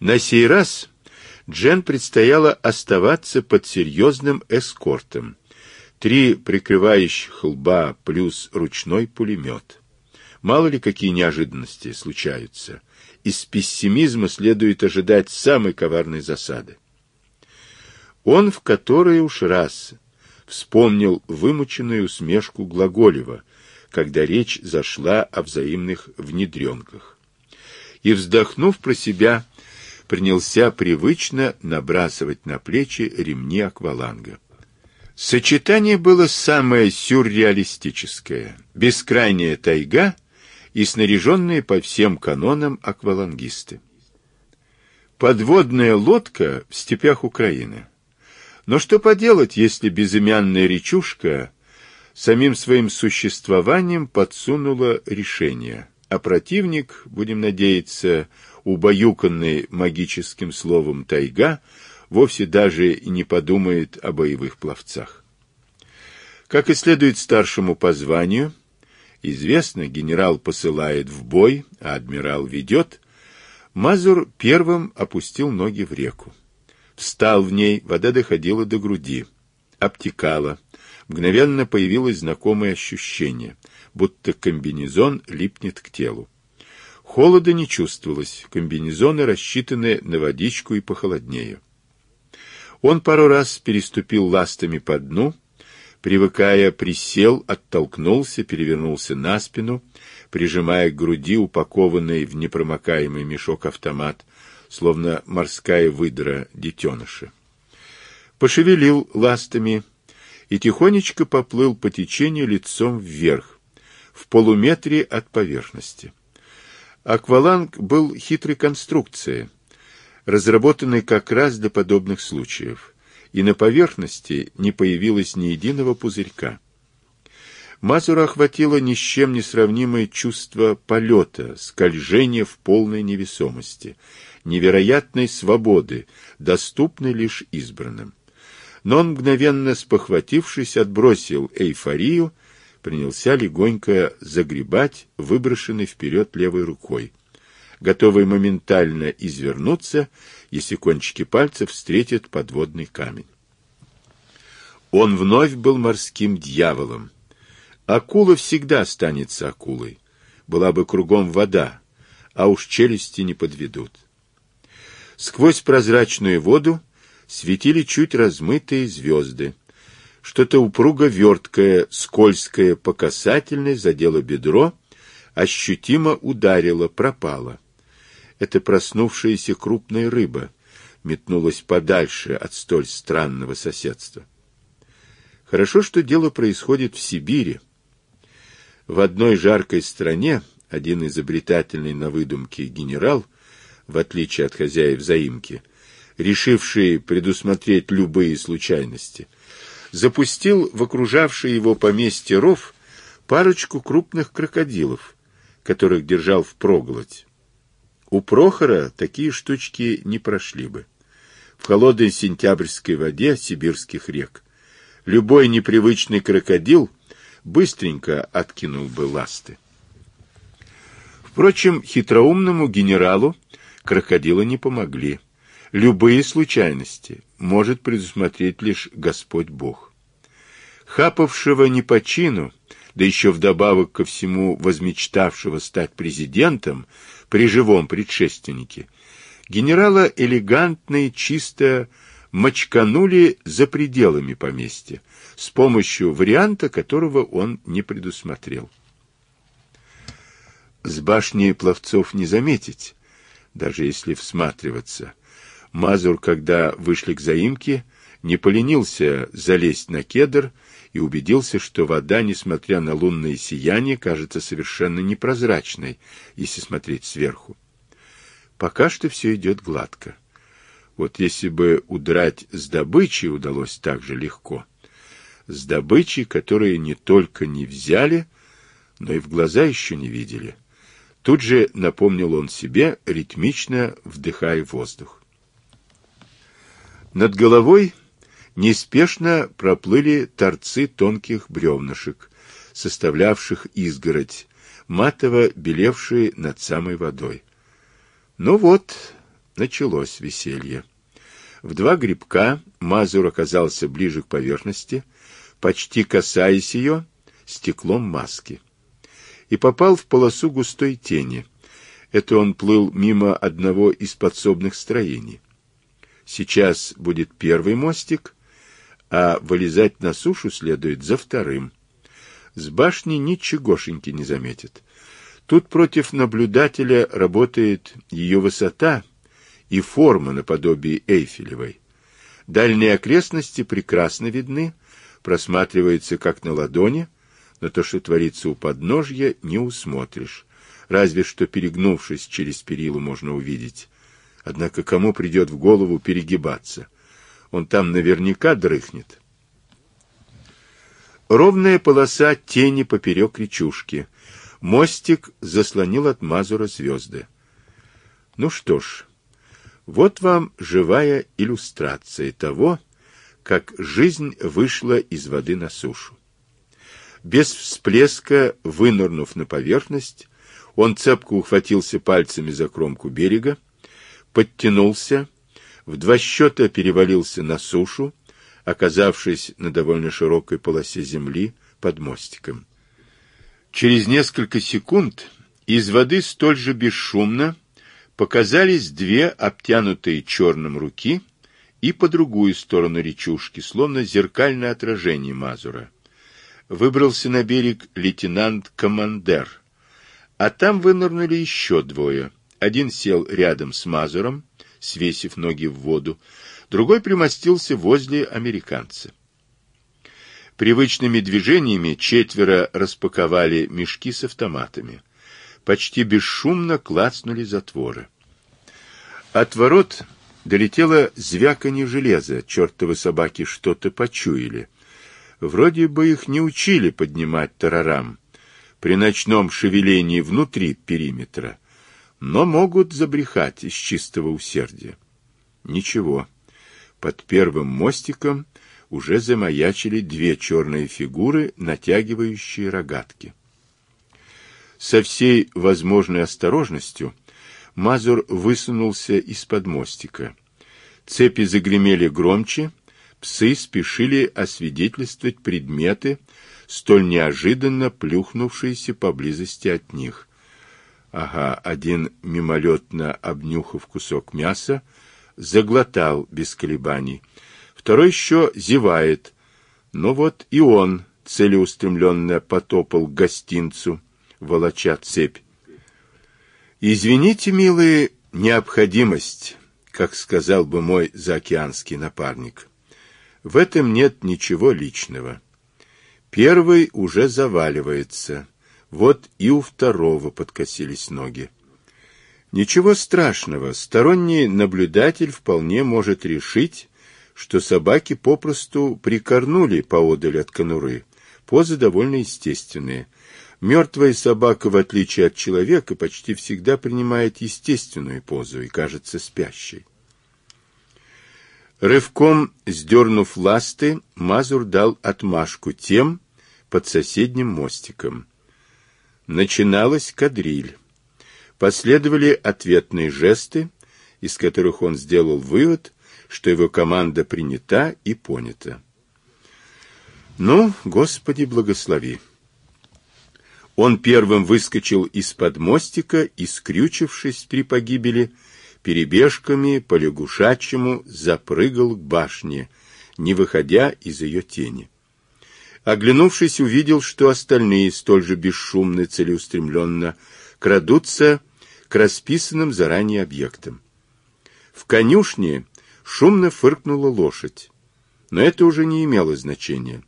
На сей раз Джен предстояло оставаться под серьезным эскортом. Три прикрывающих лба плюс ручной пулемет. Мало ли какие неожиданности случаются. Из пессимизма следует ожидать самой коварной засады. Он в который уж раз вспомнил вымученную усмешку Глаголева, когда речь зашла о взаимных внедренках. И, вздохнув про себя, принялся привычно набрасывать на плечи ремни акваланга. Сочетание было самое сюрреалистическое. Бескрайняя тайга и снаряженные по всем канонам аквалангисты. Подводная лодка в степях Украины. Но что поделать, если безымянная речушка самим своим существованием подсунула решение, а противник, будем надеяться, убаюканный магическим словом «тайга», вовсе даже не подумает о боевых пловцах. Как и следует старшему по званию, известно, генерал посылает в бой, а адмирал ведет, Мазур первым опустил ноги в реку. Встал в ней, вода доходила до груди, обтекала. Мгновенно появилось знакомое ощущение, будто комбинезон липнет к телу. Холода не чувствовалось, комбинезоны рассчитаны на водичку и похолоднее. Он пару раз переступил ластами по дну, привыкая, присел, оттолкнулся, перевернулся на спину, прижимая к груди упакованный в непромокаемый мешок автомат, словно морская выдра детеныша. Пошевелил ластами и тихонечко поплыл по течению лицом вверх, в полуметре от поверхности. Акваланг был хитрой конструкцией, разработанной как раз для подобных случаев, и на поверхности не появилось ни единого пузырька. Мазура охватило ни с чем не сравнимое чувство полета, скольжения в полной невесомости, невероятной свободы, доступной лишь избранным. Но он, мгновенно спохватившись, отбросил эйфорию, принялся легонько загребать выброшенный вперед левой рукой, готовый моментально извернуться, если кончики пальцев встретят подводный камень. Он вновь был морским дьяволом. Акула всегда останется акулой. Была бы кругом вода, а уж челюсти не подведут. Сквозь прозрачную воду светили чуть размытые звезды. Что-то упруго верткое, скользкое по касательной задело бедро, ощутимо ударило, пропало. Это проснувшаяся крупная рыба метнулась подальше от столь странного соседства. Хорошо, что дело происходит в Сибири. В одной жаркой стране один изобретательный на выдумке генерал — в отличие от хозяев заимки, решивший предусмотреть любые случайности, запустил в окружавший его поместье ров парочку крупных крокодилов, которых держал в проглоть. У Прохора такие штучки не прошли бы. В холодной сентябрьской воде сибирских рек любой непривычный крокодил быстренько откинул бы ласты. Впрочем, хитроумному генералу крокодилы не помогли. Любые случайности может предусмотреть лишь Господь Бог. Хапавшего не по чину, да еще вдобавок ко всему возмечтавшего стать президентом при живом предшественнике, генерала элегантно и чисто мочканули за пределами поместья, с помощью варианта, которого он не предусмотрел. С башни пловцов не заметить, даже если всматриваться. Мазур, когда вышли к заимке, не поленился залезть на кедр и убедился, что вода, несмотря на лунное сияние, кажется совершенно непрозрачной, если смотреть сверху. Пока что все идет гладко. Вот если бы удрать с добычей удалось так же легко. С добычей, которые не только не взяли, но и в глаза еще не видели. Тут же напомнил он себе, ритмично вдыхая воздух. Над головой неспешно проплыли торцы тонких бревнышек, составлявших изгородь, матово белевшие над самой водой. Ну вот, началось веселье. В два грибка Мазур оказался ближе к поверхности, почти касаясь ее стеклом маски, и попал в полосу густой тени. Это он плыл мимо одного из подсобных строений. Сейчас будет первый мостик, а вылезать на сушу следует за вторым. С башни ничегошеньки не заметит. Тут против наблюдателя работает ее высота и форма наподобие Эйфелевой. Дальние окрестности прекрасно видны, просматривается как на ладони, но то, что творится у подножья, не усмотришь. Разве что перегнувшись через перилу можно увидеть. Однако кому придет в голову перегибаться? Он там наверняка дрыхнет. Ровная полоса тени поперек речушки — Мостик заслонил от Мазура звезды. Ну что ж, вот вам живая иллюстрация того, как жизнь вышла из воды на сушу. Без всплеска, вынырнув на поверхность, он цепко ухватился пальцами за кромку берега, подтянулся, в два счета перевалился на сушу, оказавшись на довольно широкой полосе земли под мостиком. Через несколько секунд из воды столь же бесшумно показались две обтянутые черным руки и по другую сторону речушки, словно зеркальное отражение Мазура. Выбрался на берег лейтенант-командер, а там вынырнули еще двое. Один сел рядом с Мазуром, свесив ноги в воду, другой примостился возле американца. Привычными движениями четверо распаковали мешки с автоматами. Почти бесшумно клацнули затворы. От ворот долетело звяканье железа. Чертовы собаки что-то почуяли. Вроде бы их не учили поднимать тарарам при ночном шевелении внутри периметра, но могут забрехать из чистого усердия. Ничего. Под первым мостиком уже замаячили две черные фигуры, натягивающие рогатки. Со всей возможной осторожностью Мазур высунулся из-под мостика. Цепи загремели громче, псы спешили освидетельствовать предметы, столь неожиданно плюхнувшиеся поблизости от них. Ага, один, мимолетно обнюхав кусок мяса, заглотал без колебаний — Второй еще зевает. Но вот и он целеустремленно потопал гостинцу, волоча цепь. Извините, милые, необходимость, как сказал бы мой заокеанский напарник. В этом нет ничего личного. Первый уже заваливается. Вот и у второго подкосились ноги. Ничего страшного, сторонний наблюдатель вполне может решить, что собаки попросту прикорнули поодаль от конуры. Позы довольно естественные. Мертвая собака, в отличие от человека, почти всегда принимает естественную позу и кажется спящей. Рывком сдернув ласты, Мазур дал отмашку тем под соседним мостиком. Начиналась кадриль. Последовали ответные жесты, из которых он сделал вывод, что его команда принята и понята. Ну, Господи, благослови. Он первым выскочил из-под мостика и, скрючившись при погибели, перебежками по лягушачьему запрыгал к башне, не выходя из ее тени. Оглянувшись, увидел, что остальные столь же бесшумно и целеустремленно крадутся к расписанным заранее объектам. В конюшне Шумно фыркнула лошадь. Но это уже не имело значения.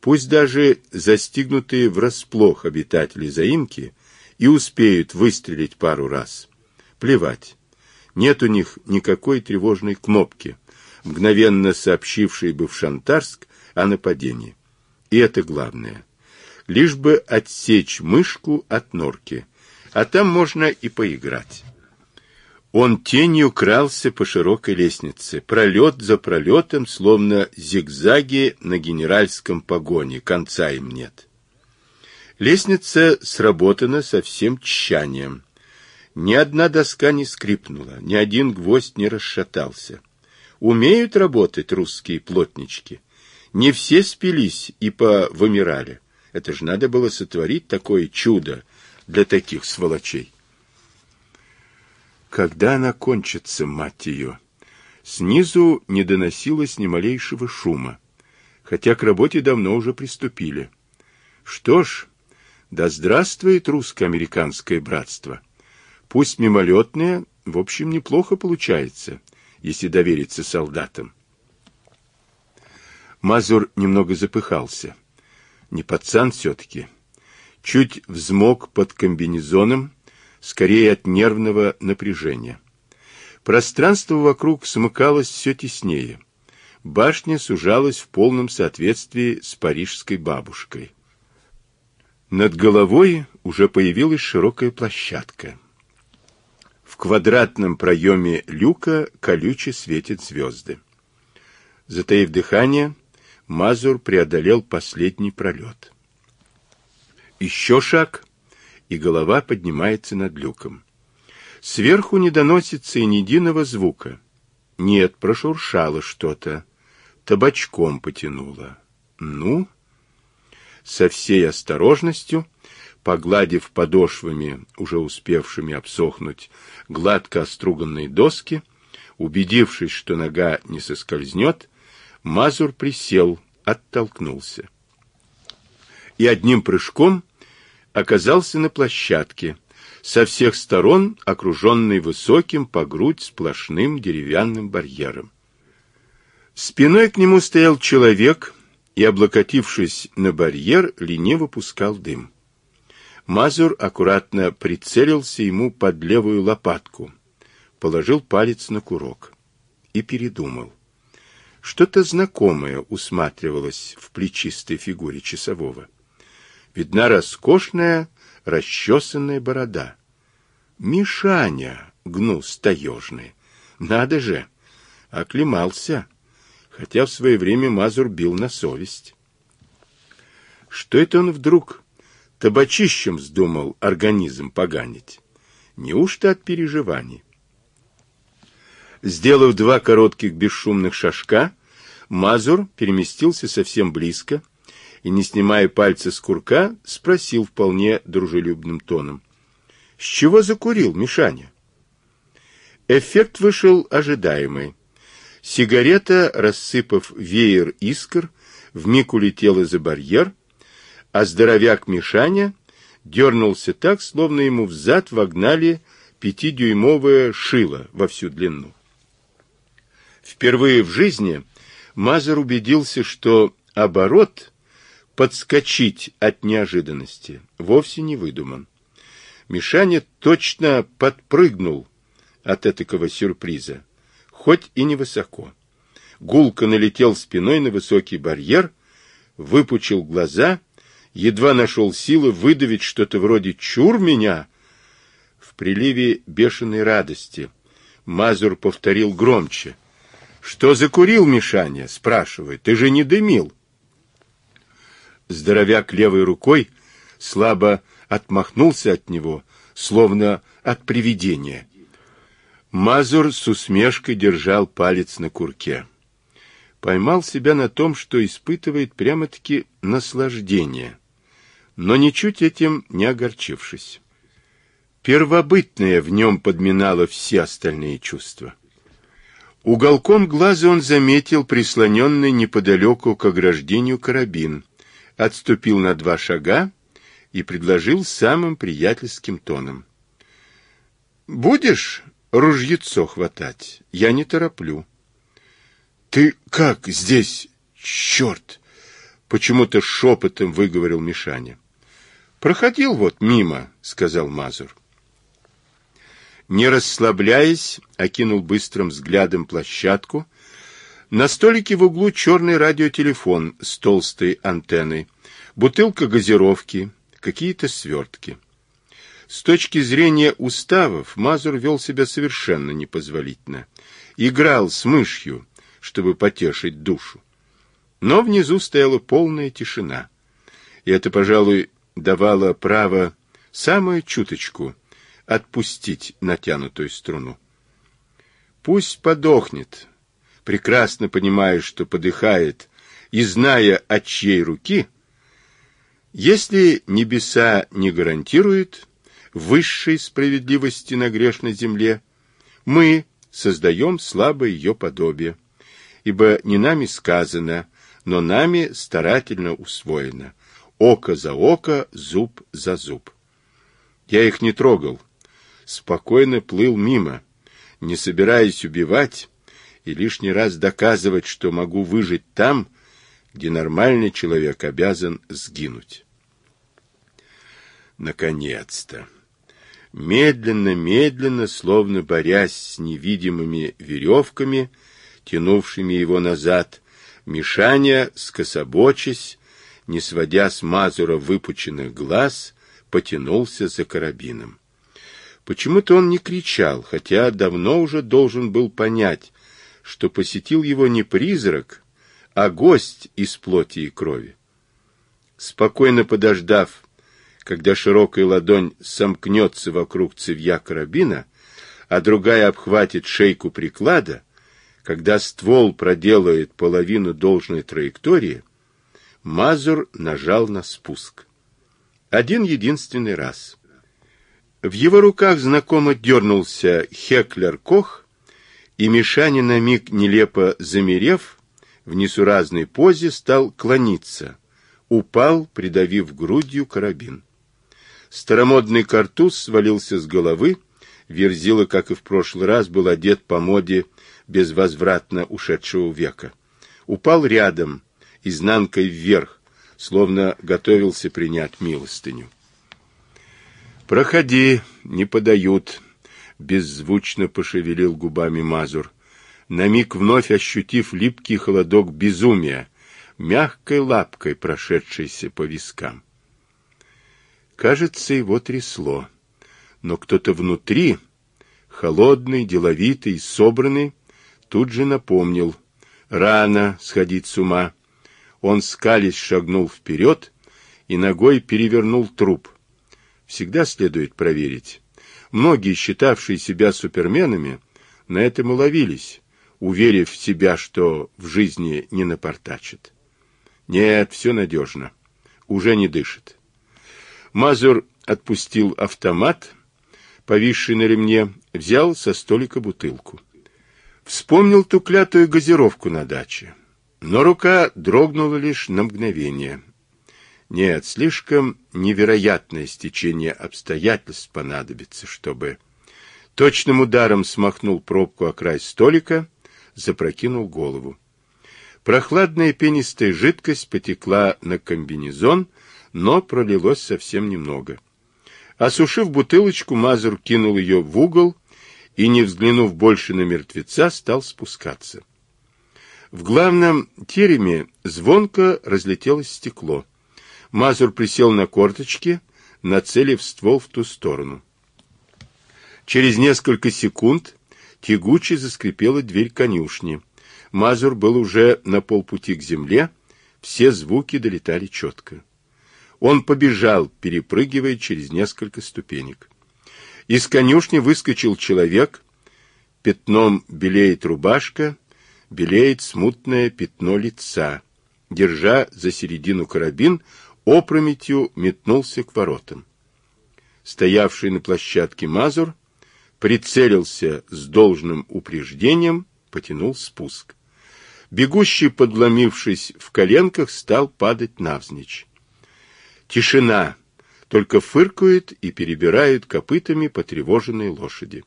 Пусть даже застигнутые врасплох обитатели заимки и успеют выстрелить пару раз. Плевать. Нет у них никакой тревожной кнопки, мгновенно сообщившей бы в Шантарск о нападении. И это главное. Лишь бы отсечь мышку от норки, а там можно и поиграть. Он тенью крался по широкой лестнице, пролет за пролетом, словно зигзаги на генеральском погоне, конца им нет. Лестница сработана со всем тщанием. Ни одна доска не скрипнула, ни один гвоздь не расшатался. Умеют работать русские плотнички. Не все спились и повымирали. Это же надо было сотворить такое чудо для таких сволочей. Когда она кончится, мать ее? Снизу не доносилось ни малейшего шума, хотя к работе давно уже приступили. Что ж, да здравствует русско-американское братство. Пусть мимолетное, в общем, неплохо получается, если довериться солдатам. Мазур немного запыхался. Не пацан все-таки. Чуть взмок под комбинезоном, скорее от нервного напряжения. Пространство вокруг смыкалось все теснее. Башня сужалась в полном соответствии с парижской бабушкой. Над головой уже появилась широкая площадка. В квадратном проеме люка колюче светят звезды. Затаив дыхание, Мазур преодолел последний пролет. Еще шаг, и голова поднимается над люком. Сверху не доносится и ни единого звука. Нет, прошуршало что-то. Табачком потянуло. Ну? Со всей осторожностью, погладив подошвами, уже успевшими обсохнуть, гладко оструганные доски, убедившись, что нога не соскользнет, Мазур присел, оттолкнулся. И одним прыжком оказался на площадке, со всех сторон окруженный высоким по грудь сплошным деревянным барьером. Спиной к нему стоял человек и, облокотившись на барьер, лениво пускал дым. Мазур аккуратно прицелился ему под левую лопатку, положил палец на курок и передумал. Что-то знакомое усматривалось в плечистой фигуре часового. Видна роскошная, расчесанная борода. Мишаня, гнус таежный. Надо же, оклемался, хотя в свое время Мазур бил на совесть. Что это он вдруг табачищем вздумал организм поганить? Неужто от переживаний? Сделав два коротких бесшумных шажка, Мазур переместился совсем близко и, не снимая пальца с курка, спросил вполне дружелюбным тоном. — С чего закурил, Мишаня? Эффект вышел ожидаемый. Сигарета, рассыпав веер искр, вмиг улетела за барьер, а здоровяк Мишаня дернулся так, словно ему взад вогнали пятидюймовое шило во всю длину. Впервые в жизни Мазер убедился, что оборот подскочить от неожиданности вовсе не выдуман. Мишаня точно подпрыгнул от этого сюрприза, хоть и невысоко. Гулко налетел спиной на высокий барьер, выпучил глаза, едва нашел силы выдавить что-то вроде «Чур меня!» В приливе бешеной радости Мазур повторил громче — что закурил Мишаня? Спрашивает. Ты же не дымил. Здоровяк левой рукой слабо отмахнулся от него, словно от привидения. Мазур с усмешкой держал палец на курке. Поймал себя на том, что испытывает прямо-таки наслаждение, но ничуть этим не огорчившись. Первобытное в нем подминало все остальные чувства. Уголком глаза он заметил прислоненный неподалеку к ограждению карабин, отступил на два шага и предложил самым приятельским тоном. «Будешь ружьецо хватать? Я не тороплю». «Ты как здесь? Черт!» — почему-то шепотом выговорил Мишаня. «Проходил вот мимо», — сказал Мазур. Не расслабляясь, окинул быстрым взглядом площадку. На столике в углу черный радиотелефон с толстой антенной, бутылка газировки, какие-то свертки. С точки зрения уставов Мазур вел себя совершенно непозволительно. Играл с мышью, чтобы потешить душу. Но внизу стояла полная тишина. И это, пожалуй, давало право самую чуточку отпустить натянутую струну. Пусть подохнет, прекрасно понимая, что подыхает, и зная, от чьей руки, если небеса не гарантируют высшей справедливости на грешной земле, мы создаем слабое ее подобие, ибо не нами сказано, но нами старательно усвоено. Око за око, зуб за зуб. Я их не трогал, спокойно плыл мимо, не собираясь убивать и лишний раз доказывать, что могу выжить там, где нормальный человек обязан сгинуть. Наконец-то! Медленно-медленно, словно борясь с невидимыми веревками, тянувшими его назад, Мишаня, скособочись, не сводя с Мазура выпученных глаз, потянулся за карабином. Почему-то он не кричал, хотя давно уже должен был понять, что посетил его не призрак, а гость из плоти и крови. Спокойно подождав, когда широкая ладонь сомкнется вокруг цевья карабина, а другая обхватит шейку приклада, когда ствол проделает половину должной траектории, Мазур нажал на спуск. Один единственный раз. В его руках знакомо дернулся Хеклер Кох, и Мишаня на миг нелепо замерев, в несуразной позе стал клониться, упал, придавив грудью карабин. Старомодный картуз свалился с головы, Верзила, как и в прошлый раз, был одет по моде безвозвратно ушедшего века. Упал рядом, изнанкой вверх, словно готовился принять милостыню. «Проходи, не подают», — беззвучно пошевелил губами Мазур, на миг вновь ощутив липкий холодок безумия, мягкой лапкой прошедшейся по вискам. Кажется, его трясло, но кто-то внутри, холодный, деловитый, собранный, тут же напомнил. Рано сходить с ума. Он, скались, шагнул вперед и ногой перевернул труп. Всегда следует проверить. Многие, считавшие себя суперменами, на этом уловились, уверив себя, что в жизни не напортачат. Нет, все надежно. Уже не дышит. Мазур отпустил автомат, повисший на ремне, взял со столика бутылку. Вспомнил ту клятую газировку на даче. Но рука дрогнула лишь на мгновение. Нет, слишком невероятное стечение обстоятельств понадобится, чтобы... Точным ударом смахнул пробку о край столика, запрокинул голову. Прохладная пенистая жидкость потекла на комбинезон, но пролилось совсем немного. Осушив бутылочку, Мазур кинул ее в угол и, не взглянув больше на мертвеца, стал спускаться. В главном тереме звонко разлетелось стекло. Мазур присел на корточки, нацелив ствол в ту сторону. Через несколько секунд тягуче заскрипела дверь конюшни. Мазур был уже на полпути к земле, все звуки долетали четко. Он побежал, перепрыгивая через несколько ступенек. Из конюшни выскочил человек, пятном белеет рубашка, белеет смутное пятно лица. Держа за середину карабин, опрометью метнулся к воротам. Стоявший на площадке Мазур прицелился с должным упреждением, потянул спуск. Бегущий, подломившись в коленках, стал падать навзничь. Тишина только фыркают и перебирают копытами потревоженные лошади.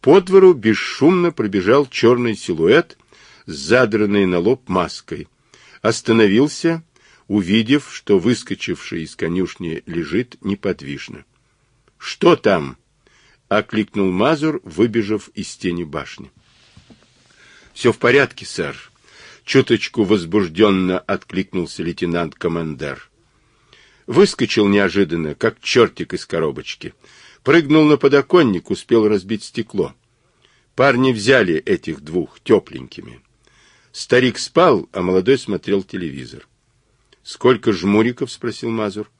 По двору бесшумно пробежал черный силуэт с задранной на лоб маской. Остановился, увидев, что выскочивший из конюшни лежит неподвижно. — Что там? — окликнул Мазур, выбежав из тени башни. — Все в порядке, сэр. Чуточку возбужденно откликнулся лейтенант-командер. Выскочил неожиданно, как чертик из коробочки. Прыгнул на подоконник, успел разбить стекло. Парни взяли этих двух тепленькими. Старик спал, а молодой смотрел телевизор. «Сколько жмуриков?» — спросил Мазур.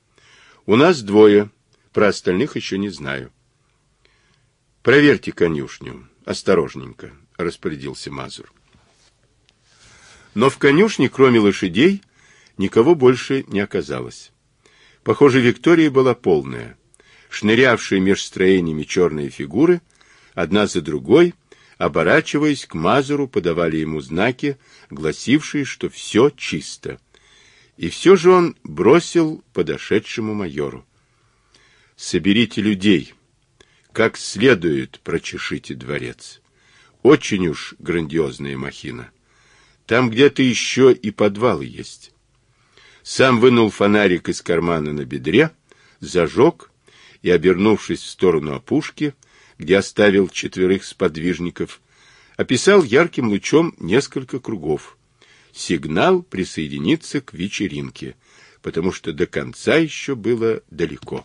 «У нас двое. Про остальных еще не знаю». Проверьте конюшню. Осторожненько, распорядился Мазур. Но в конюшне, кроме лошадей, никого больше не оказалось. Похоже, Виктория была полная. Шнырявшие меж строениями черные фигуры, одна за другой, оборачиваясь к Мазуру, подавали ему знаки, гласившие, что все чисто. И все же он бросил подошедшему майору. «Соберите людей, как следует прочешите дворец. Очень уж грандиозная махина. Там где-то еще и подвалы есть». Сам вынул фонарик из кармана на бедре, зажег и, обернувшись в сторону опушки, где оставил четверых сподвижников, описал ярким лучом несколько кругов. Сигнал присоединиться к вечеринке, потому что до конца еще было далеко.